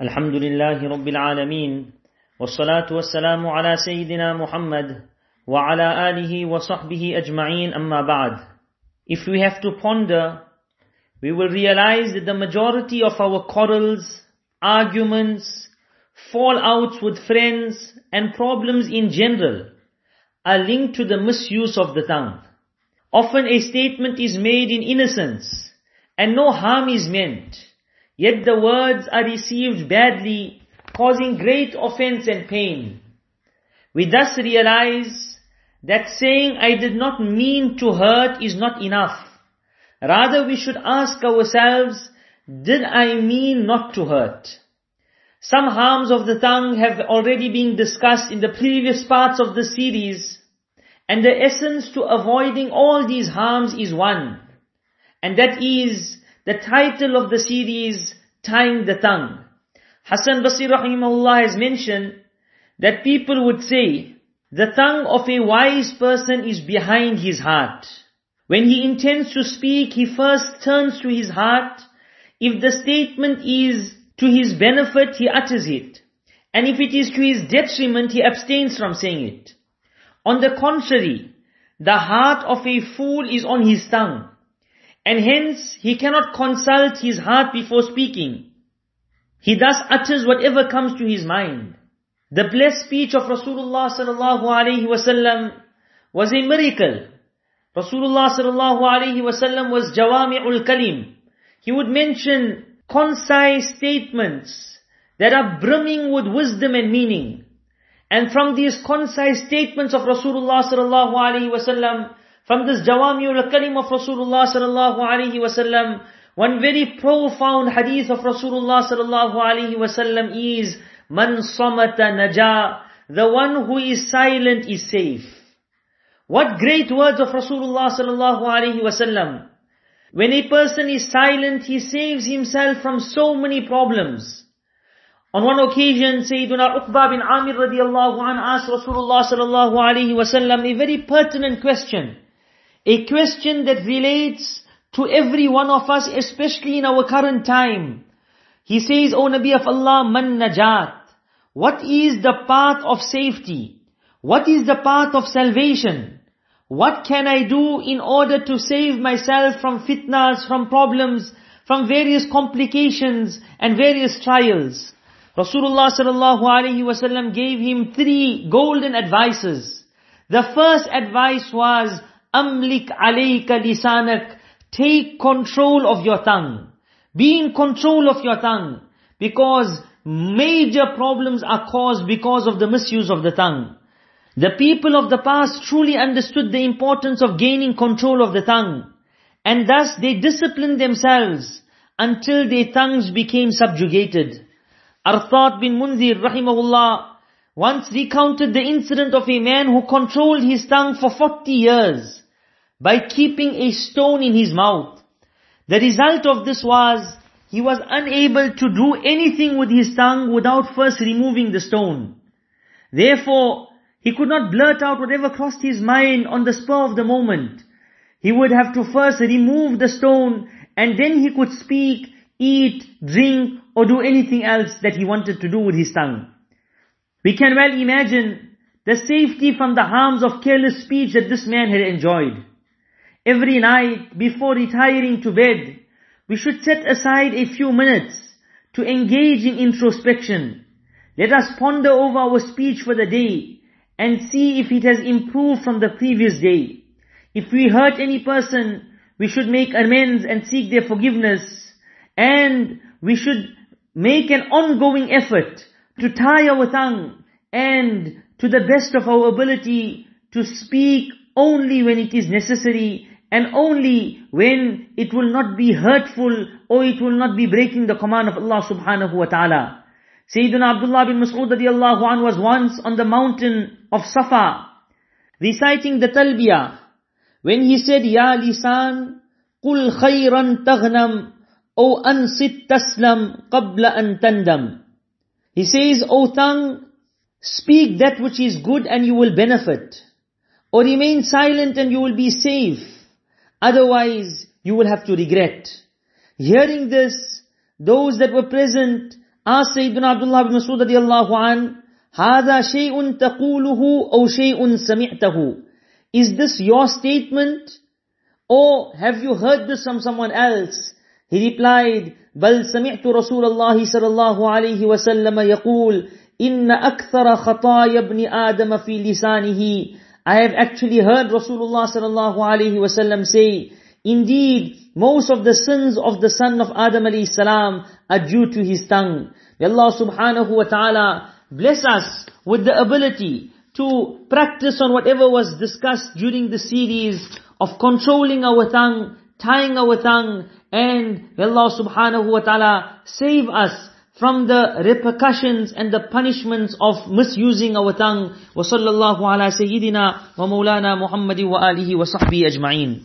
الحمد لله رب العالمين والصلاة والسلام على سيدنا محمد وعلى آله وصحبه أجمعين أما بعد If we have to ponder, we will realize that the majority of our quarrels, arguments, fallouts with friends and problems in general are linked to the misuse of the tongue. Often a statement is made in innocence and no harm is meant. Yet the words are received badly, causing great offense and pain. We thus realize that saying I did not mean to hurt is not enough. Rather we should ask ourselves, did I mean not to hurt? Some harms of the tongue have already been discussed in the previous parts of the series, and the essence to avoiding all these harms is one, and that is the title of the series, Tying the Tongue. Hassan Basri rahimahullah has mentioned that people would say, the tongue of a wise person is behind his heart. When he intends to speak, he first turns to his heart. If the statement is to his benefit, he utters it. And if it is to his detriment, he abstains from saying it. On the contrary, the heart of a fool is on his tongue and hence he cannot consult his heart before speaking. He thus utters whatever comes to his mind. The blessed speech of Rasulullah sallallahu alaihi wasallam was a miracle. Rasulullah sallallahu alaihi wasallam was jawami'ul kalim. He would mention concise statements that are brimming with wisdom and meaning. And from these concise statements of Rasulullah sallallahu alaihi wasallam, from this Jawamiul Kalim of Rasulullah sallallahu alaihi wasallam, one very profound hadith of Rasulullah sallallahu alaihi wasallam is, Man samata naja, the one who is silent is safe. What great words of Rasulullah sallallahu alaihi wasallam. When a person is silent, he saves himself from so many problems. On one occasion, Sayyidina Uqba bin Amir radiallahu an asked Rasulullah sallallahu alaihi wasallam a very pertinent question. A question that relates to every one of us, especially in our current time. He says, O Nabi of Allah, man najat. What is the path of safety? What is the path of salvation? What can I do in order to save myself from fitnas, from problems, from various complications and various trials? Rasulullah sallallahu alaihi wasallam gave him three golden advices. The first advice was, Amlik alayka lisanak. Take control of your tongue. Be in control of your tongue. Because major problems are caused because of the misuse of the tongue. The people of the past truly understood the importance of gaining control of the tongue. And thus they disciplined themselves until their tongues became subjugated. Arthat bin Munzir rahimahullah once recounted the incident of a man who controlled his tongue for 40 years by keeping a stone in his mouth. The result of this was, he was unable to do anything with his tongue without first removing the stone. Therefore, he could not blurt out whatever crossed his mind on the spur of the moment. He would have to first remove the stone and then he could speak, eat, drink or do anything else that he wanted to do with his tongue. We can well imagine the safety from the harms of careless speech that this man had enjoyed. Every night before retiring to bed, we should set aside a few minutes to engage in introspection. Let us ponder over our speech for the day and see if it has improved from the previous day. If we hurt any person, we should make amends and seek their forgiveness. And we should make an ongoing effort to tie our tongue and to the best of our ability to speak only when it is necessary and only when it will not be hurtful or it will not be breaking the command of Allah subhanahu wa ta'ala. Sayyidina Abdullah bin Mas'ud radiallahu anh was once on the mountain of Safa, reciting the talbiyah, when he said, Ya lisan, qul khayran taghnam, O ansit taslam qabla an tandam. He says, O tongue, speak that which is good and you will benefit. Or remain silent and you will be safe. Otherwise, you will have to regret. Hearing this, those that were present asked Sayyidina Abdullah bin Masud radiallahu an, هذا شيء تقوله أو شيء سمعته Is this your statement? Or have you heard this from someone else? He replied, بل سمعت رسول الله صلى الله عليه وسلم يقول إن أكثر خطايا ابن آدم في لسانه I have actually heard Rasulullah sallallahu alaihi wasallam say, Indeed, most of the sins of the son of Adam alayhi salam are due to his tongue. May Allah subhanahu wa ta'ala bless us with the ability to practice on whatever was discussed during the series of controlling our tongue, tying our tongue, and may Allah subhanahu wa ta'ala save us from the repercussions and the punishments of misusing our tongue. وصلى الله على سيدنا ومولانا محمد وآله وصحبه أجمعين